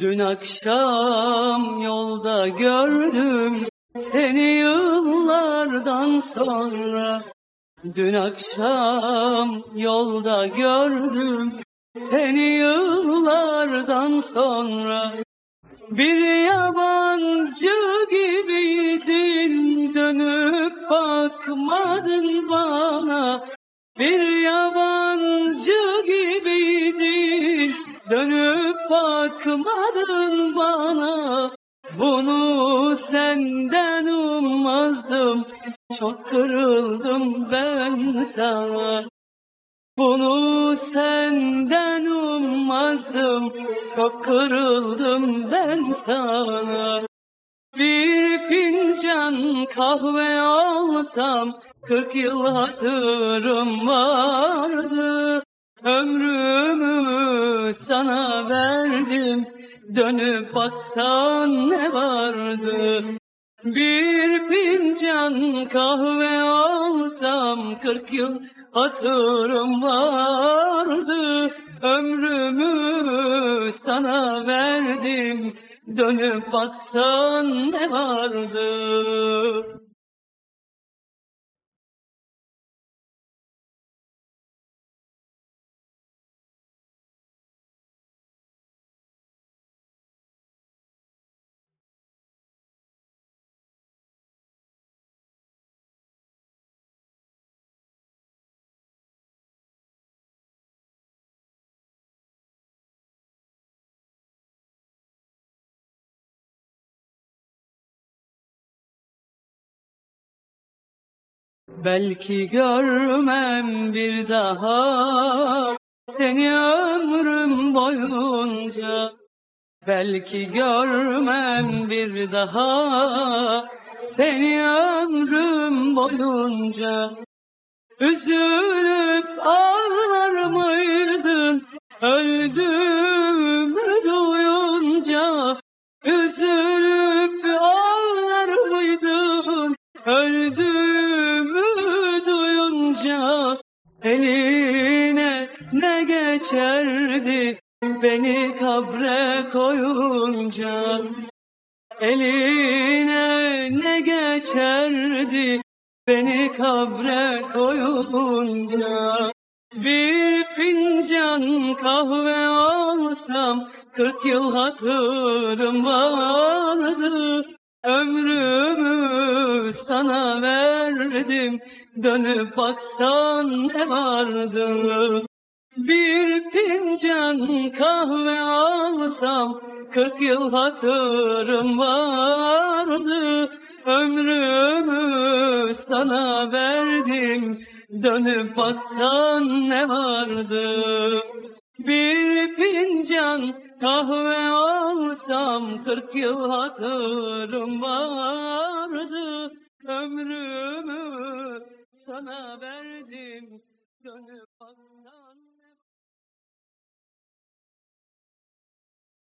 Dün akşam yolda gördüm seni yıllardan sonra. Dün akşam yolda gördüm seni yıllardan sonra. Bir yabancı gibiydin dönüp bakmadın bana. Bir yabancı gibiydin dönüp bakmadın bana. Bunu senden ummazdım çok kırıldım ben sana. Bunu senden ummazdım Çok kırıldım ben sana Bir fincan kahve alsam Kırk yıl hatırım vardı Ömrümü sana verdim Dönüp baksan ne vardı bir fincan kahve alsam kırk yıl hatırım vardı. Ömrümü sana verdim, dönüp baksan ne vardı? Belki görmem bir daha seni ömrüm boyunca. Belki görmem bir daha seni ömrüm boyunca. Üzülüp ağlar mıydın öldüğümü duyunca? Üzülüp ağlar mıydın öldüğümü geçerdi beni kabre koyunca? Eline ne geçerdi beni kabre koyunca? Bir fincan kahve alsam kırk yıl hatırım vardı. Ömrümü sana verdim dönüp baksan ne vardı? Bir fincan kahve alsam kırk yıl hatırım vardı. Ömrümü sana verdim dönüp baksan ne vardı? Bir fincan kahve alsam kırk yıl hatırım vardı. Ömrümü sana verdim dönüp baksan